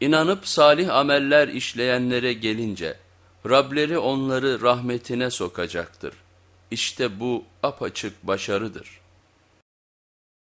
İnanıp salih ameller işleyenlere gelince Rableri onları rahmetine sokacaktır. İşte bu apaçık başarıdır.